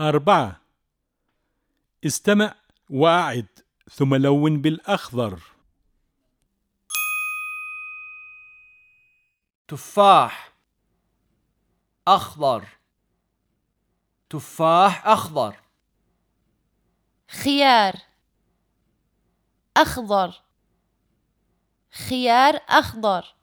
أربعة. استمع وأعد ثم لون بالأخضر. تفاح. أخضر. تفاح أخضر. خيار. أخضر. خيار أخضر.